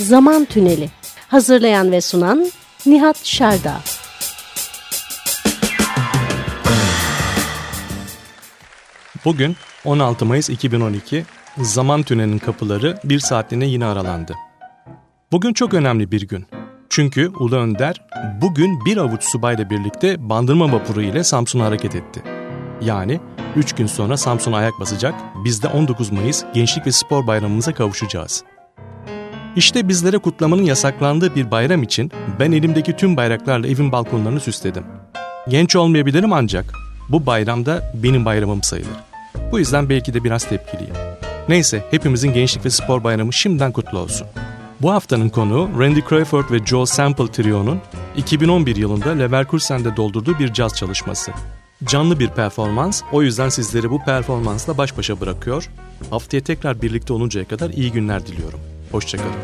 Zaman Tüneli. Hazırlayan ve sunan Nihat Şerda. Bugün 16 Mayıs 2012 Zaman Tüneli'nin kapıları bir saatliğine yine aralandı. Bugün çok önemli bir gün. Çünkü Ulu Önder bugün bir avuç subayla birlikte bandırma vapuru ile Samsun'a hareket etti. Yani 3 gün sonra Samsun'a ayak basacak, biz de 19 Mayıs Gençlik ve Spor Bayramımıza kavuşacağız. İşte bizlere kutlamanın yasaklandığı bir bayram için ben elimdeki tüm bayraklarla evin balkonlarını süsledim. Genç olmayabilirim ancak bu bayramda benim bayramım sayılır. Bu yüzden belki de biraz tepkiliyim. Neyse hepimizin Gençlik ve Spor Bayramı şimdiden kutlu olsun. Bu haftanın konuğu Randy Crawford ve Joel Sample Trio'nun 2011 yılında Leverkusen'de doldurduğu bir caz çalışması. Canlı bir performans, o yüzden sizleri bu performansla baş başa bırakıyor. Haftaya tekrar birlikte oluncaya kadar iyi günler diliyorum. Hoşçakalın.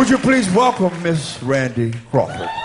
Would you please welcome Miss Randy Crawford?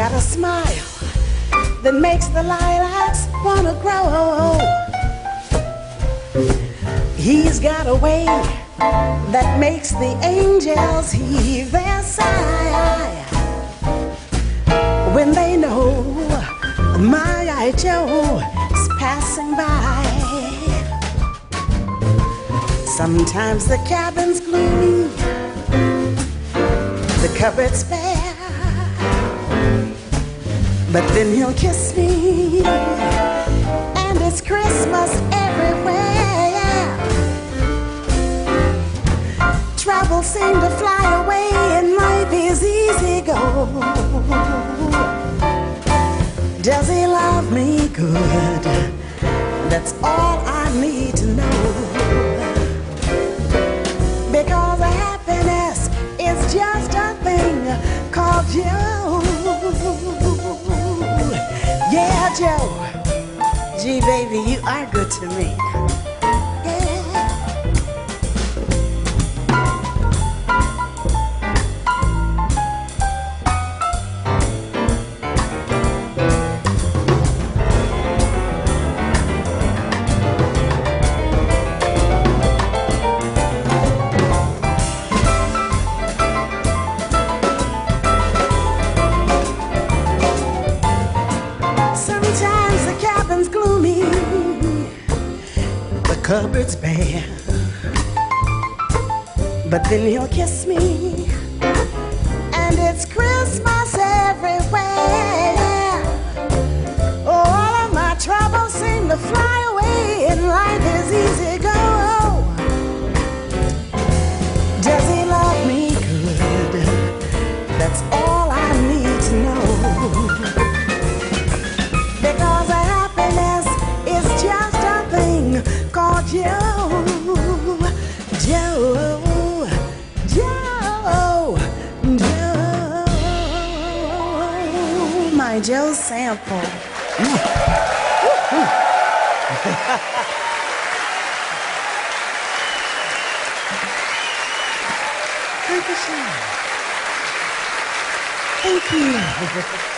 got a smile that makes the lilacs wanna grow. He's got a way that makes the angels heave their sigh when they know my I Joe is passing by. Sometimes the cabin's gloomy, the cupboard's bare. But then he'll kiss me, and it's Christmas everywhere. Travel seem to fly away, and life is easy go. Does he love me good? That's all I need to know. Because happiness is just a thing called you. Joe. Gee, baby, you are good to me. then he'll kiss me. example. Thank you. Thank you.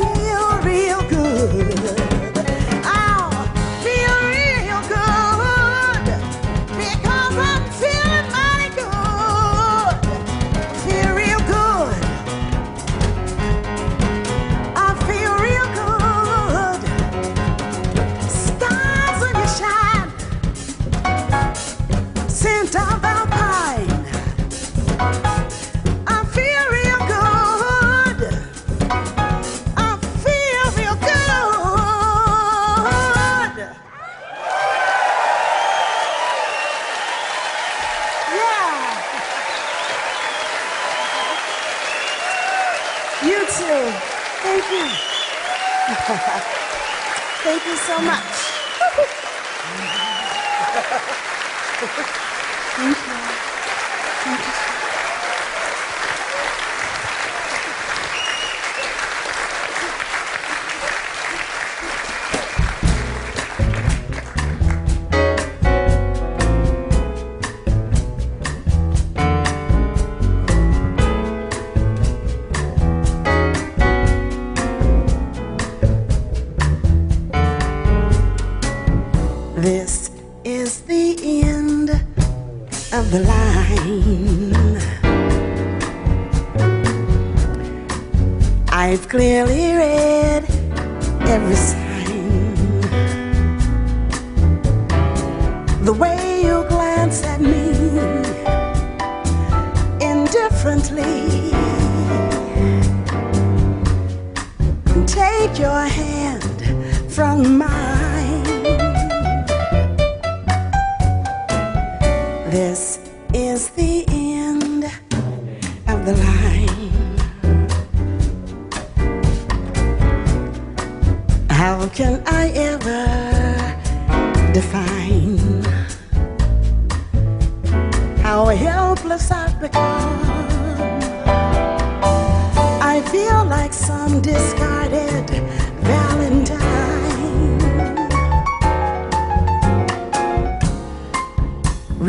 feel This is the end of the line. How can I ever define how helpless I've become? I feel like some discarded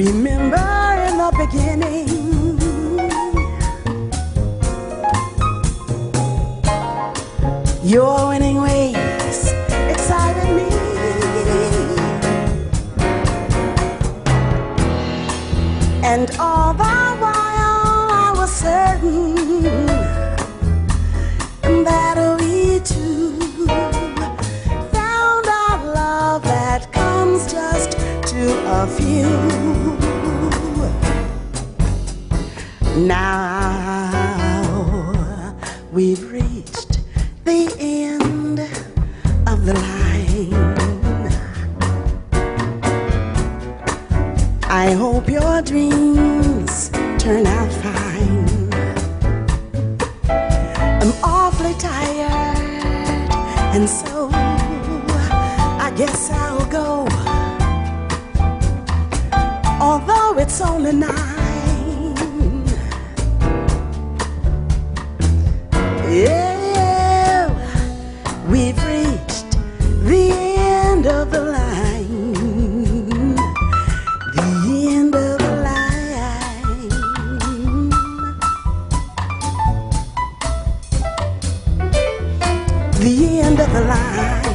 Remember in the beginning. Your winning ways excited me. And all the end of the line.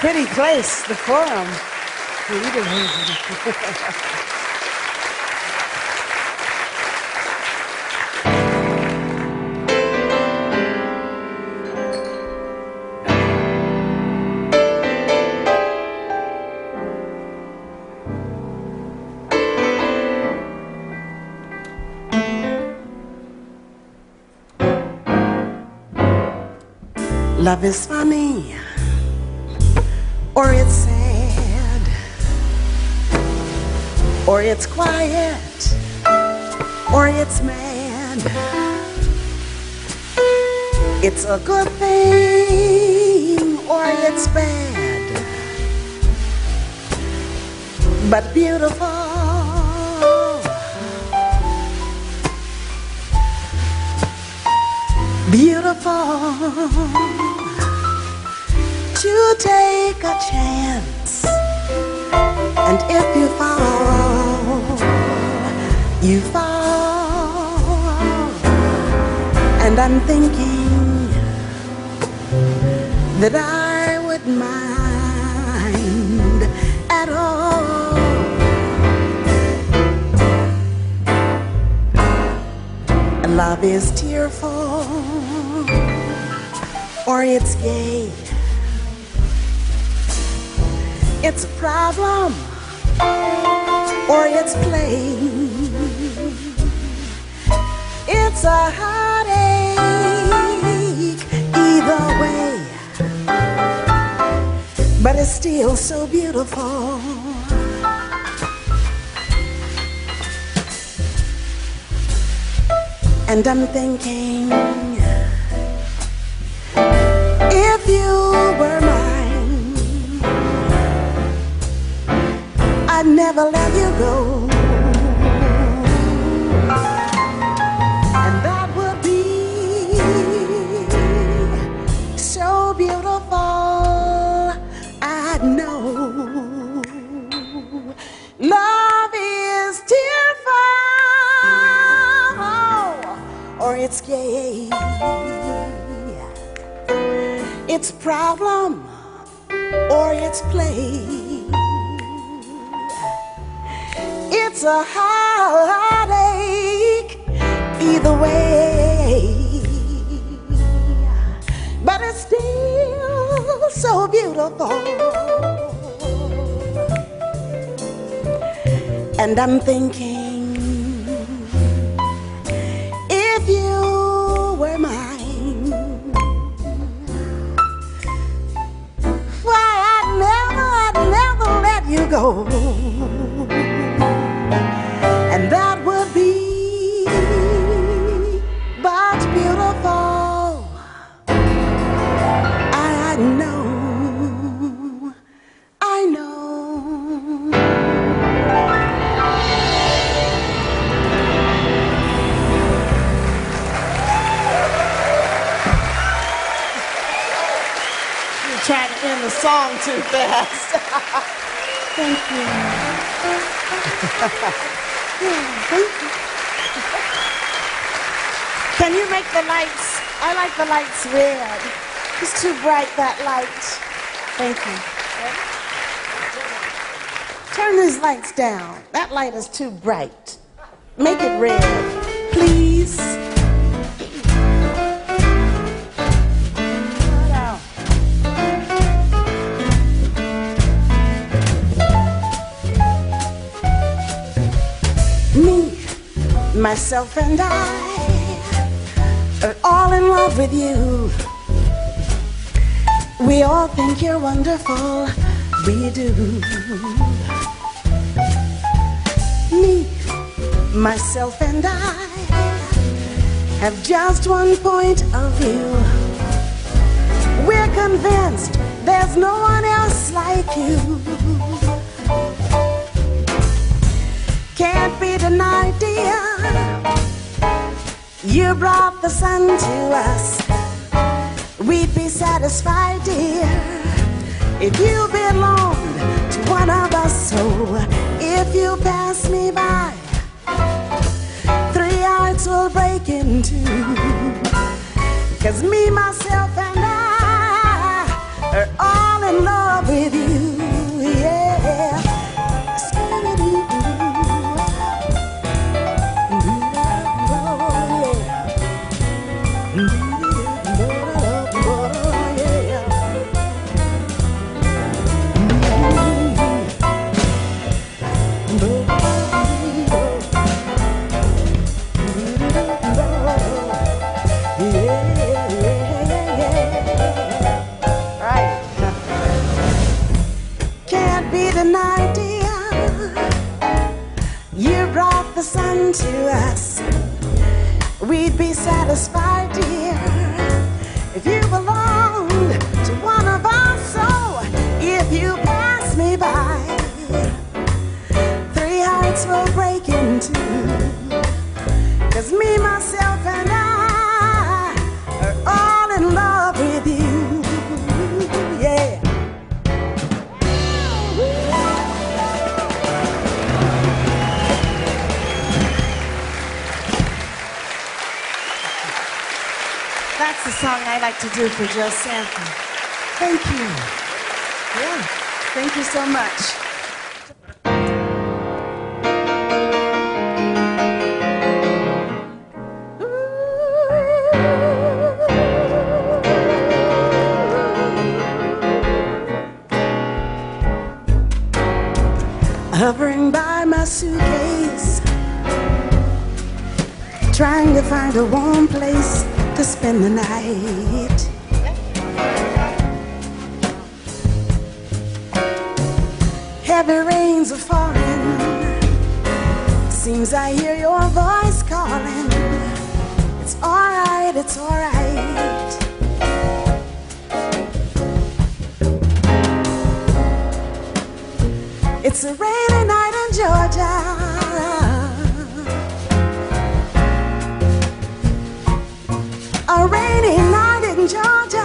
Pretty place, the forum. Love is funny, or it's quiet, or it's mad. It's a good thing, or it's bad, but beautiful. Beautiful to take a chance. And if you fall, you fall. And I'm thinking that I would mind at all. Love is tearful or it's gay. It's a problem or it's play. It's a heartache either way, but it's still so beautiful. And I'm thinking, if you were never let you go. And that would be so beautiful. I know love is tearful or it's gay. It's problem or it's play. It's a heartache either way. But it's still so beautiful. And I'm thinking if you were mine, why I'd never, I'd never let you go. Song too fast. Thank you. Can you make the lights? I like the lights red. It's too bright, that light. Thank you. Turn these lights down. That light is too bright. Make it red, myself, and I are all in love with you. We all think you're wonderful. We do. Me, myself, and I have just one point of view. We're convinced there's no one else like you. Can't be denied, dear. You brought the sun to us. We'd be satisfied, dear, if you belonged to one of us. So if you pass me by, three hearts will break in two. Cause me, myself, and I are all in love with you. The sun to us. We'd be satisfied, dear, if you song I like to do for Joe Sanford. Thank you. Yeah, thank you so much. Hovering by my suitcase, trying to find a warm place spend the night. Heavy rains are falling. Seems I hear your voice calling. It's alright, it's alright. It's a rainy Georgia.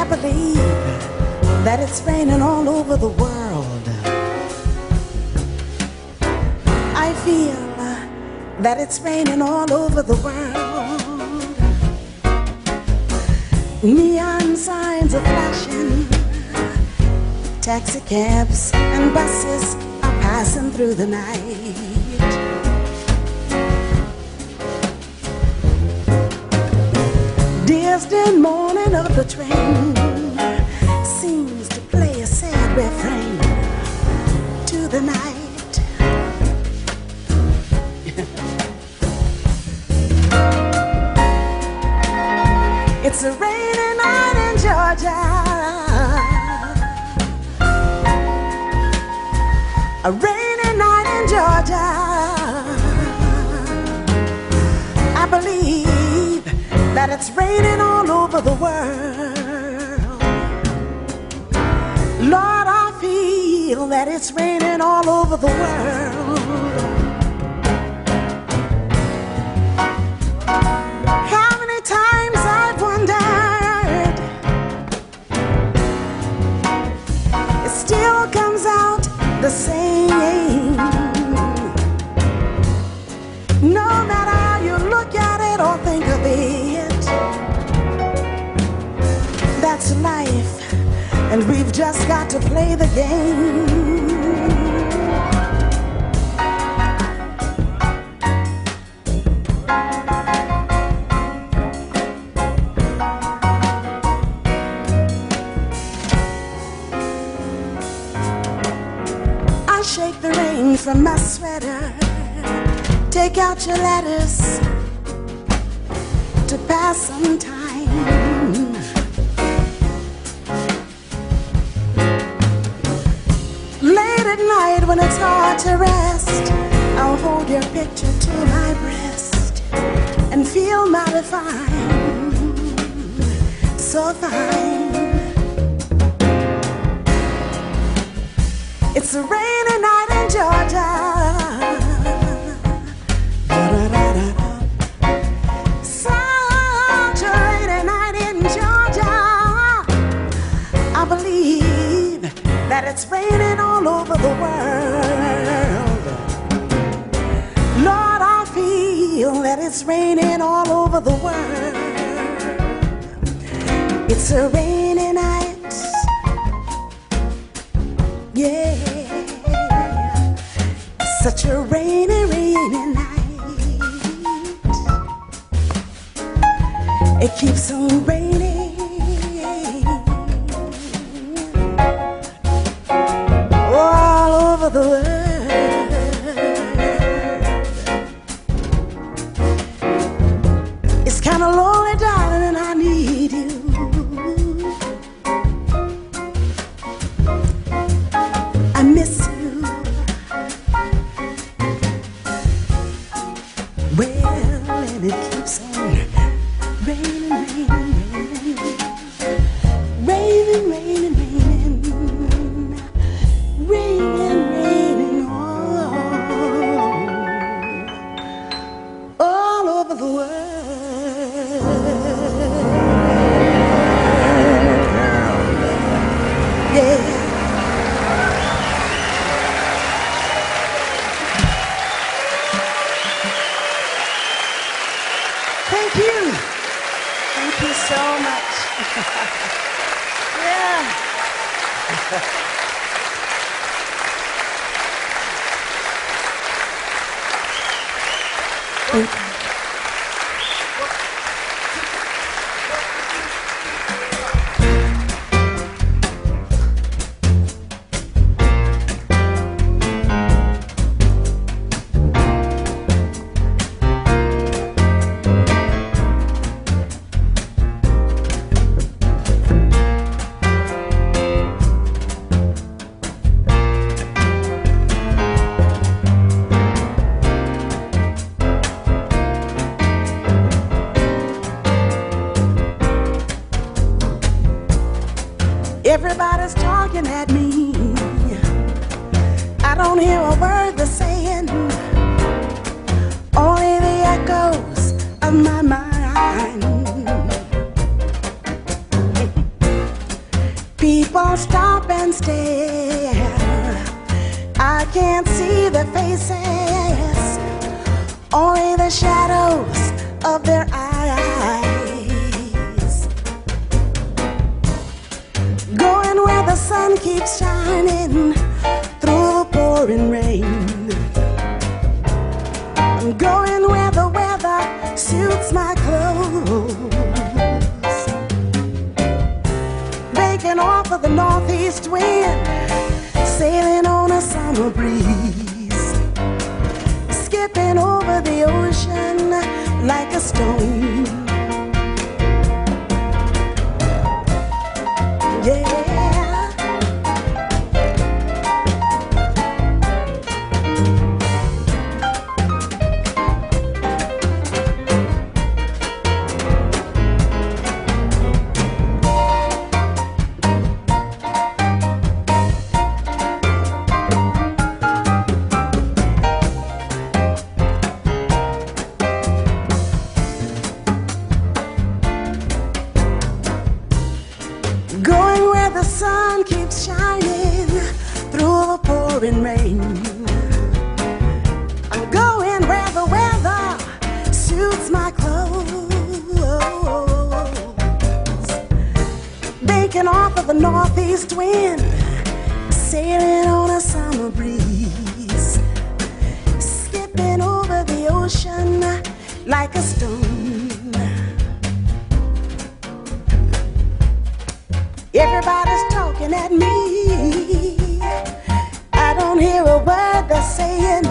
I believe that it's raining all over the world. I feel that it's raining all over the world. Neon signs are flashing. Taxi cabs and buses are passing through the night. Distant moaning of the train seems to play a sad refrain to the night. It's a rainy night in Georgia. A rainy night in Georgia. I believe that it's raining all the world. Lord, I feel that it's raining all over the world. Just got to play the game. I shake the rain from my sweater, take out your letters believe that it's raining all over the world. Lord, I feel that it's raining all over the world. It's a rainy night. Yeah, such a rainy, rainy night. It keeps on raining sun keeps shining through the pouring rain. I'm going where the weather suits my clothes. taking off of the northeast wind, sailing on a summer breeze, skipping over the ocean like a stone. Saying,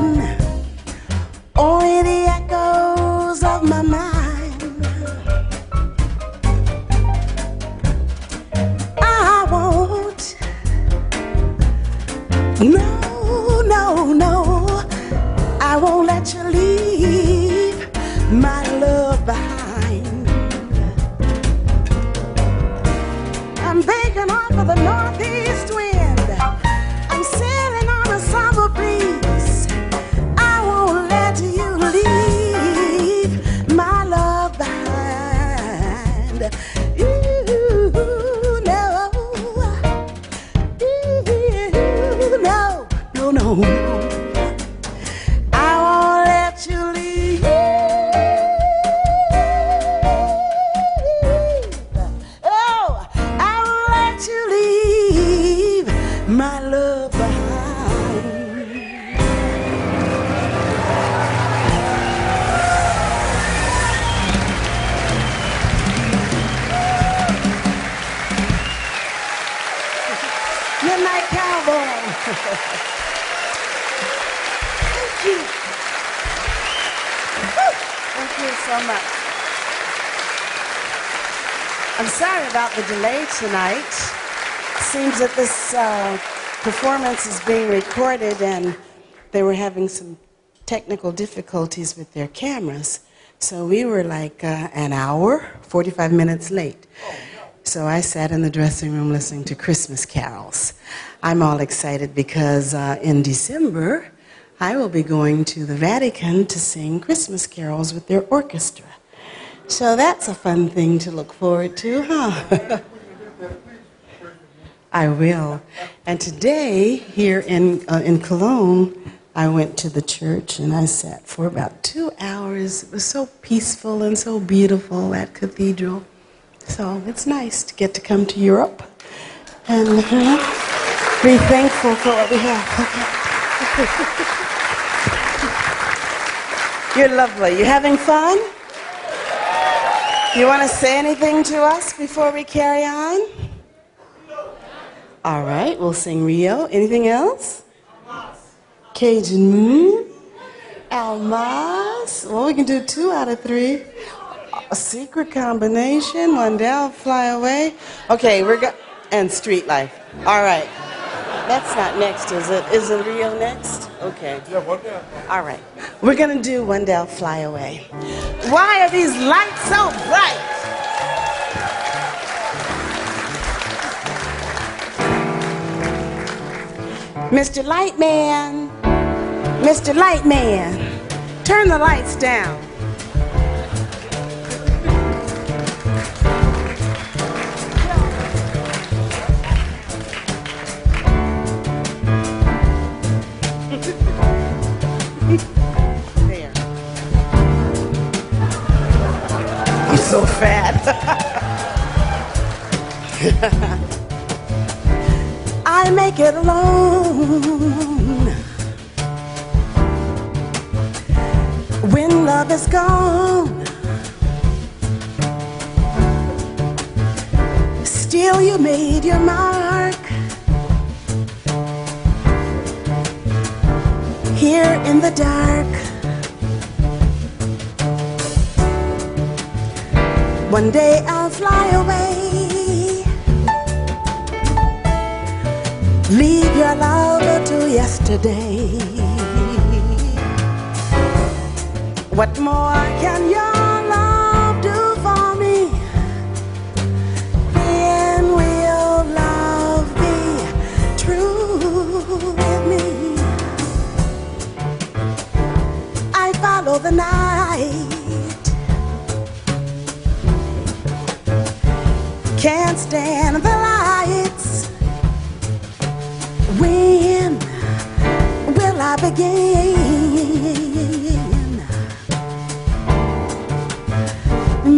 you so much. I'm sorry about the delay tonight. Seems that this uh, performance is being recorded and they were having some technical difficulties with their cameras. So we were like uh, an hour, 45 minutes late. So I sat in the dressing room listening to Christmas carols. I'm all excited because uh, in December, I will be going to the Vatican to sing Christmas carols with their orchestra. So that's a fun thing to look forward to, huh? I will. And today, here in, uh, in Cologne, I went to the church and I sat for about two hours. It was so peaceful and so beautiful, that cathedral. So it's nice to get to come to Europe and uh, be thankful for what we have. You're lovely. You having fun? You want to say anything to us before we carry on? All right, we'll sing Rio. Anything else? Cajun Moon. Almaz. Well, we can do two out of three. A secret combination. One down, fly away. Okay, we're go- and street life. All right. That's not next, is it? Is it Rio next? Okay. Yeah, one down. All right. We're going to do One Down Fly Away. Why are these lights so bright? Mr. Lightman, Mr. Lightman, turn the lights down. I alone when love is gone. Still, you made your mark here in the dark. One day I'll yesterday. What more can your love do for me? When will love be true with me? I follow the night. Can't stand the I begin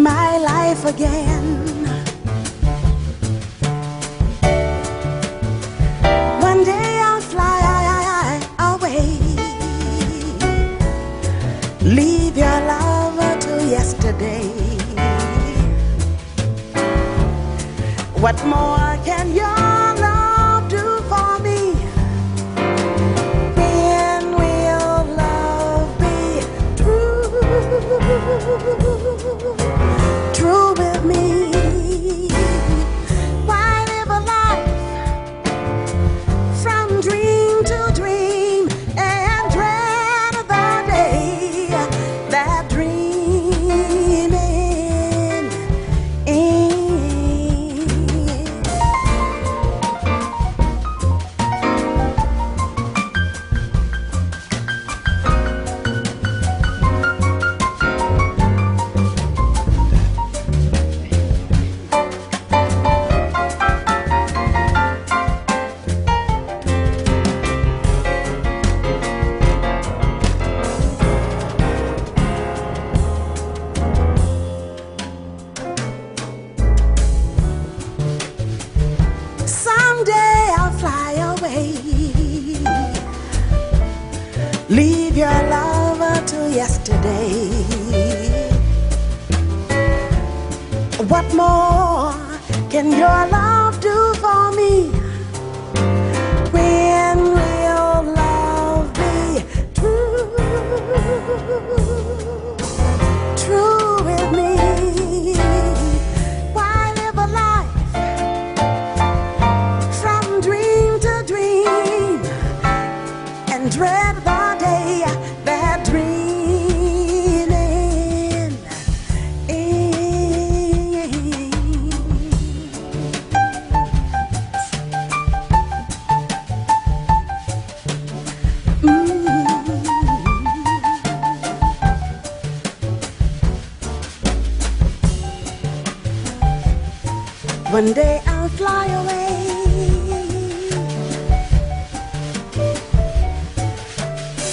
my life again?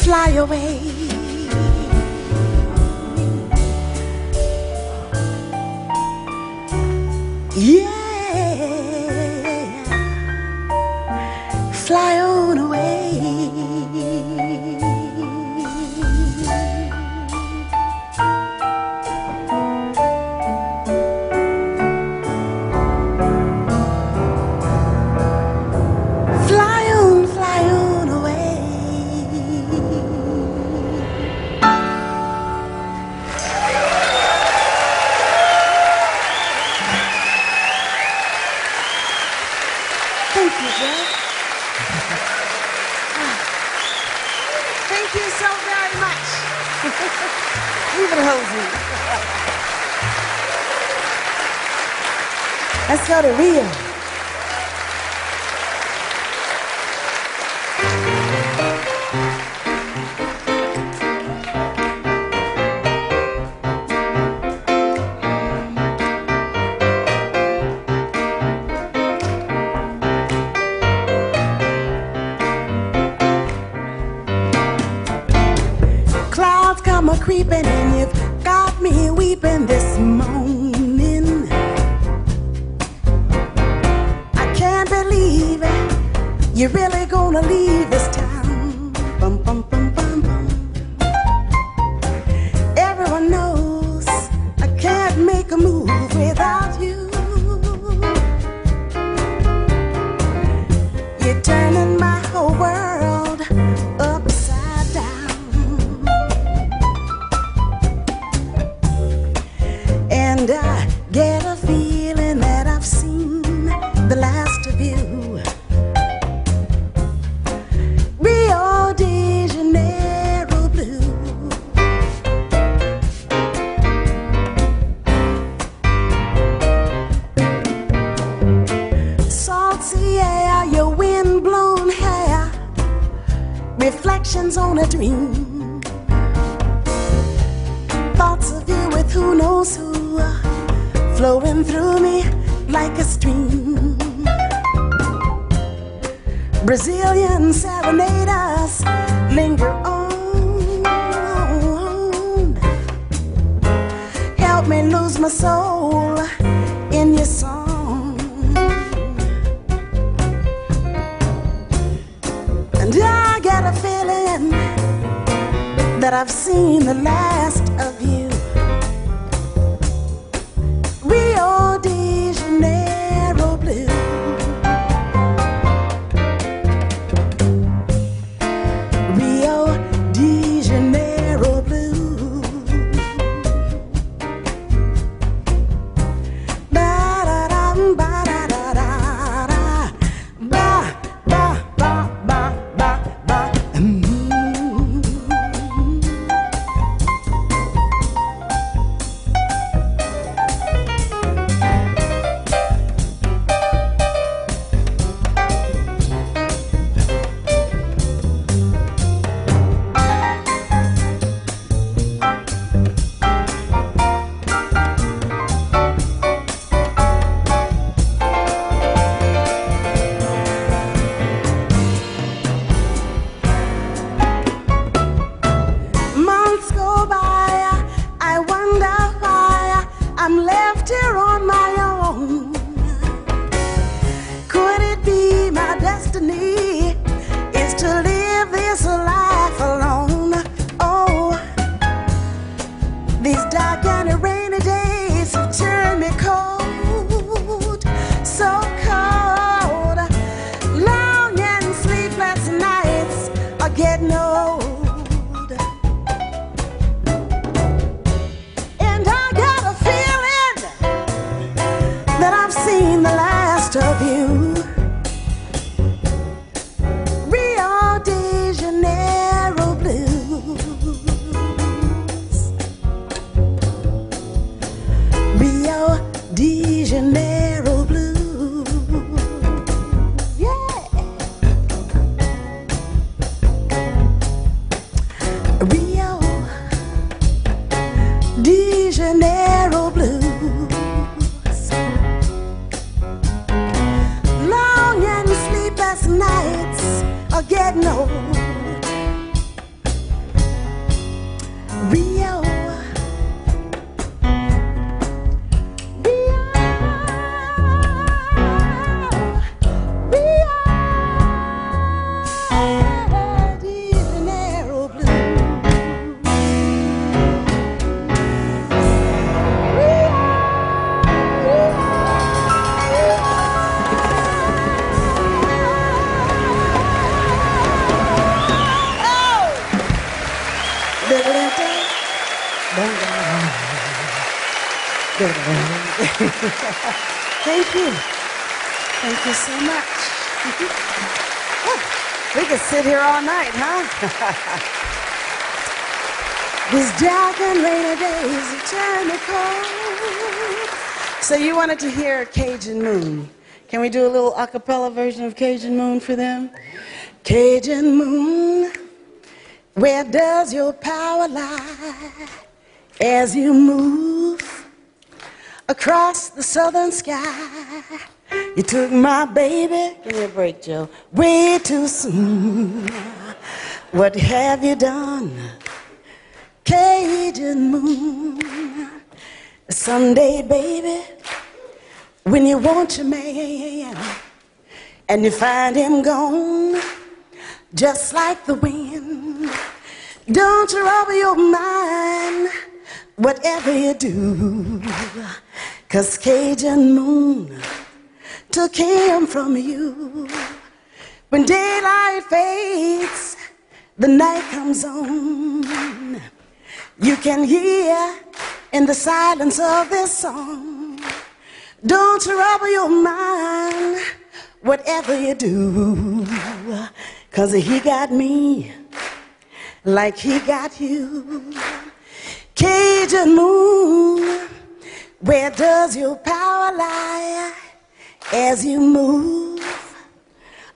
Fly away. Thank you. Thank you so much. Oh, we could sit here all night, huh? These dark and rainy days are turning cold. So you wanted to hear Cajun Moon. Can we do a little a cappella version of Cajun Moon for them? Cajun Moon, where does your power lie as you move across the southern sky? You took my baby, give me a break, Joe, way too soon. What have you done? Cajun moon. Someday, baby, when you want your man and you find him gone, just like the wind, don't you rub your mind, whatever you do, cause Cajun moon took him from you. When daylight fades, the night comes on. You can hear in the silence of this song. Don't trouble your mind, whatever you do. Cause he got me like he got you. Cajun moon, where does your power lie as you move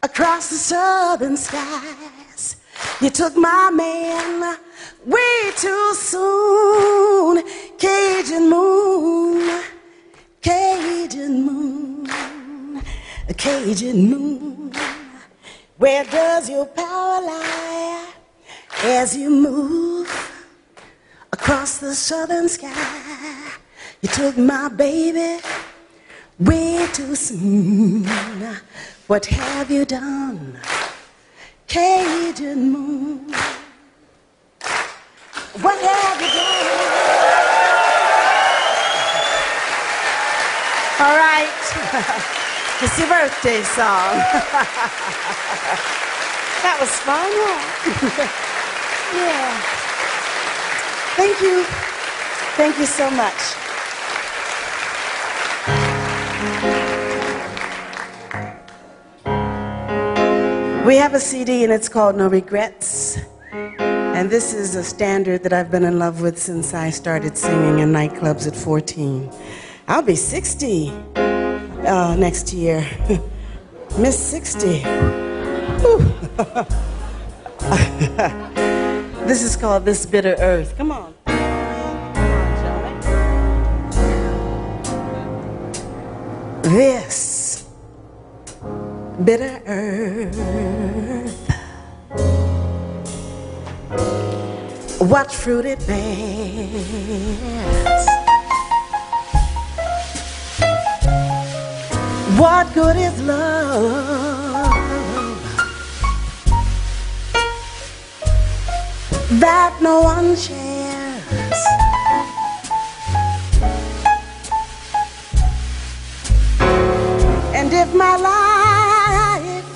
across the southern skies? You took my man way too soon. Cajun moon, Cajun moon, Cajun moon. Where does your power lie as you move across the southern sky? You took my baby way too soon. What have you done? Cajun moon. What have you done? All right. it's your birthday song. that was fun, huh? yeah. Thank you. Thank you so much. We have a CD and it's called No Regrets. And this is a standard that I've been in love with since I started singing in nightclubs at 14. I'll be 60 uh, next year. Miss 60. This is called This Bitter Earth. Come on. This bitter earth. What fruit it bears. What good is love that no one shares. And if my life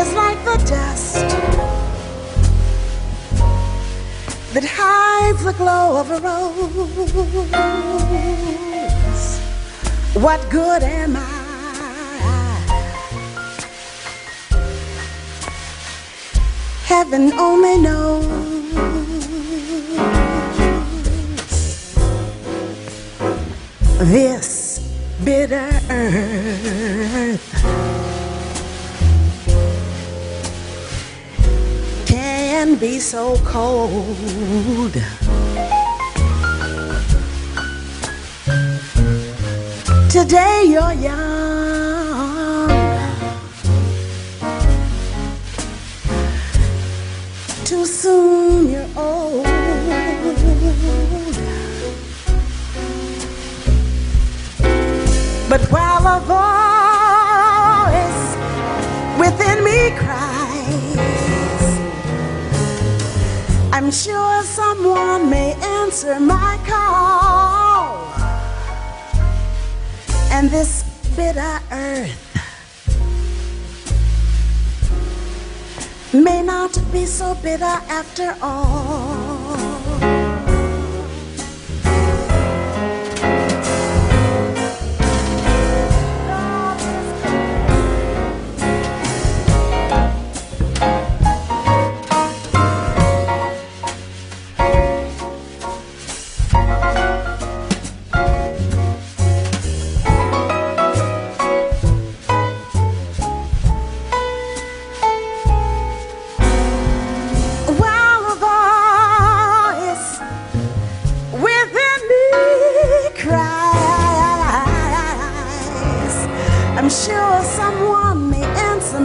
is like the dust that hides the glow of a rose, what good am I? Heaven oh, only knows. This bitter earth can be so cold. Today you're young. Soon you're old. But while a voice within me cries, I'm sure someone may answer my call. And this bitter earth may not be so bitter after all.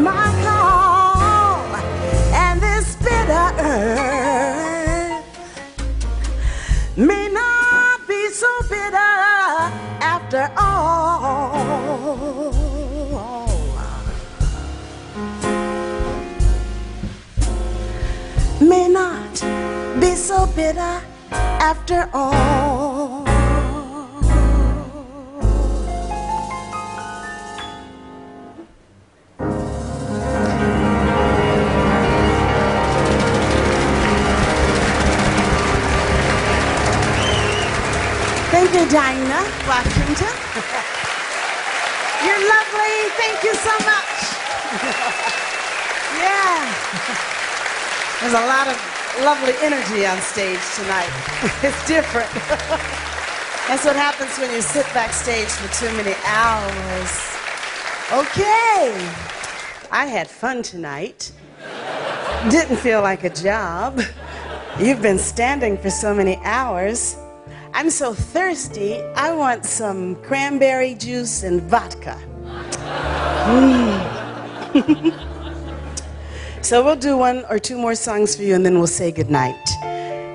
My call, and this bitter earth may not be so bitter after all. may not be so bitter after all. Dinah Washington. You're lovely. Thank you so much. yeah. There's a lot of lovely energy on stage tonight. it's different. That's what happens when you sit backstage for too many hours. Okay. I had fun tonight. Didn't feel like a job. You've been standing for so many hours. I'm so thirsty, I want some cranberry juice and vodka. Mm. So we'll do one or two more songs for you and then we'll say goodnight.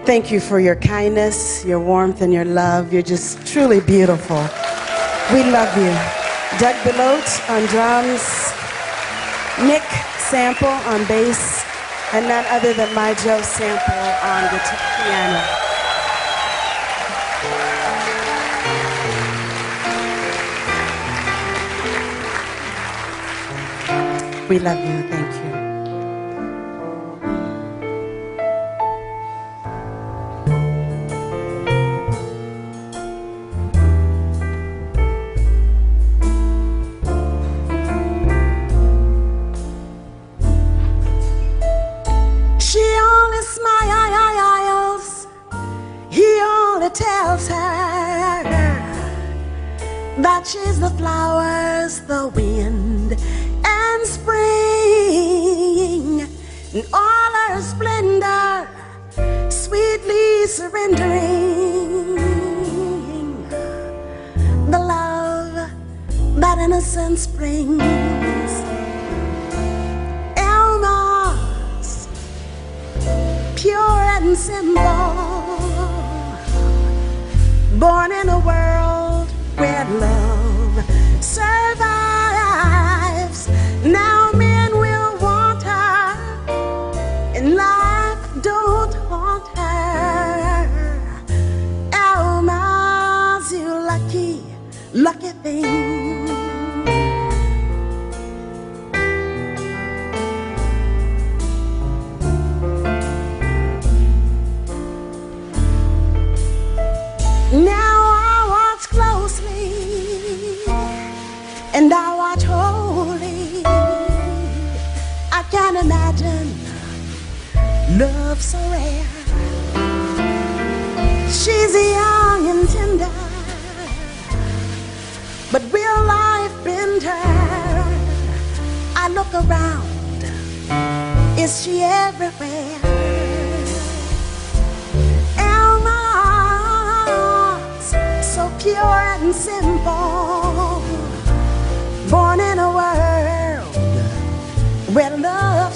Thank you for your kindness, your warmth, and your love. You're just truly beautiful. We love you. Doug Belote on drums, Nick Sample on bass, and none other than my Joe Sample on the piano. We love you.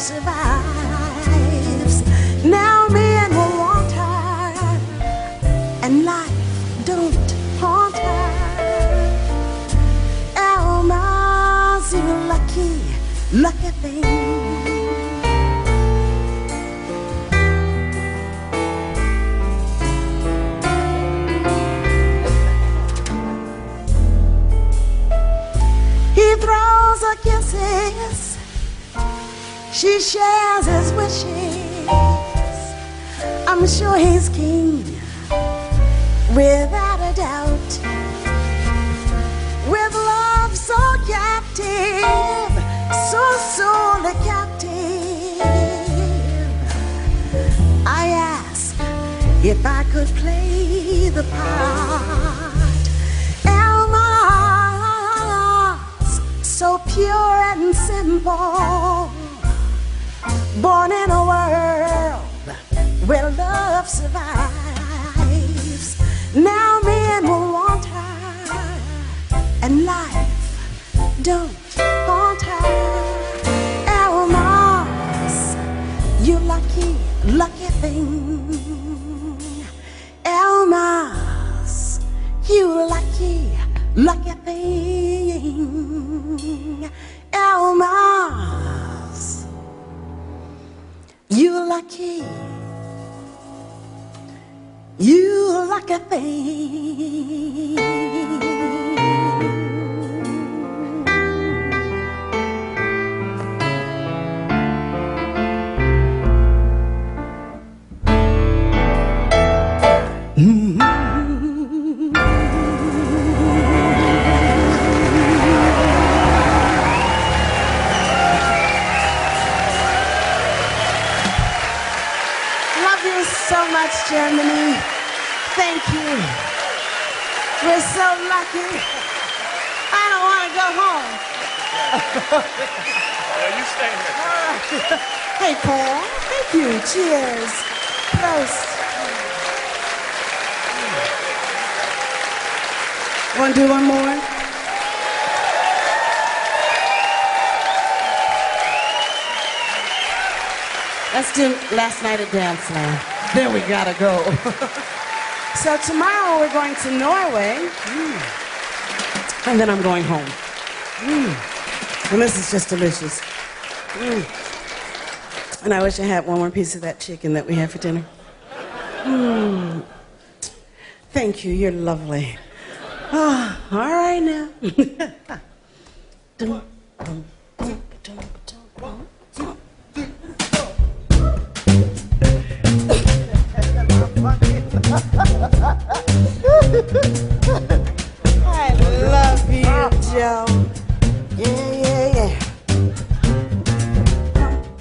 Survives. Now men will want her, and life don't haunt her. Almaz lucky, lucky She shares his wishes. I'm sure he's king, without a doubt. With love so captive, so sorely captive. I ask if I could play the part. Almaz so pure and simple, born in a world where love survives. Now men will want her, and life don't you lucky, you lucky thing. Love Germany. Thank you. We're so lucky. I don't want to go home. yeah, you stay here. Hey, Paul. Thank you. Cheers. Prost. Want to do one more? Let's do last night at dance Danceland. Then we gotta go. so tomorrow we're going to Norway, Mm. and then I'm going home. Mm. And this is just delicious. Mm. And I wish I had one more piece of that chicken that we had for dinner. Mm. Thank you. You're lovely. Ah, all right now. Dum, dum, dum, I love you, Joe. Yeah, yeah, yeah.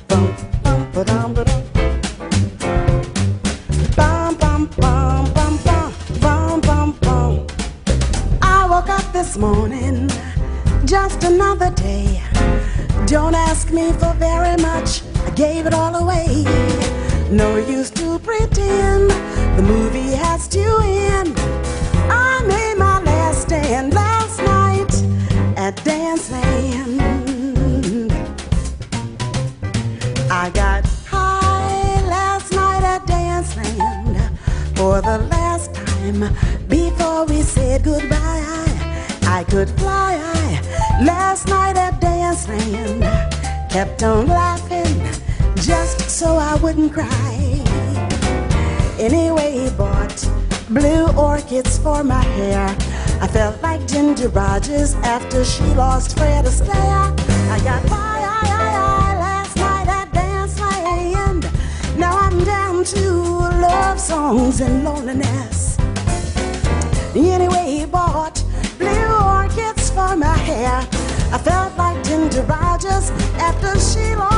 Bum, bum, ba-dum, ba-dum. Bum, bum, bum, bum, bum, bum, bum, bum. I woke up this morning, just another day. Don't ask me for very much, I gave it all away. No use to pretend the movie has to end. I made my last stand last night at Danceland. I got high last night at Danceland for the last time before we said goodbye. I could fly last night at Danceland. Kept on laughing so I wouldn't cry. Anyway, he bought blue orchids for my hair. I felt like Ginger Rogers after she lost Fred Astaire. I got high, high, high, high last night at Danceland. Now I'm down to love songs and loneliness. Anyway, he bought blue orchids for my hair. I felt like Ginger Rogers after she lost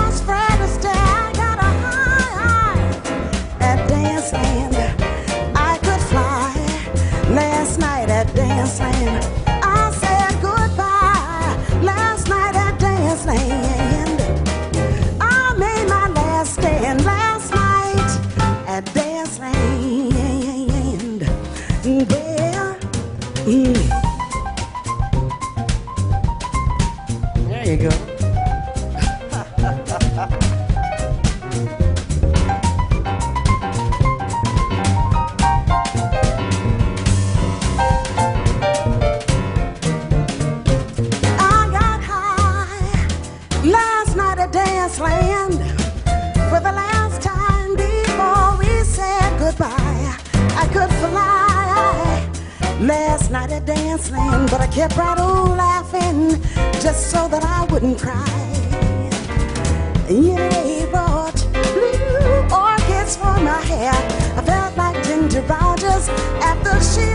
at the.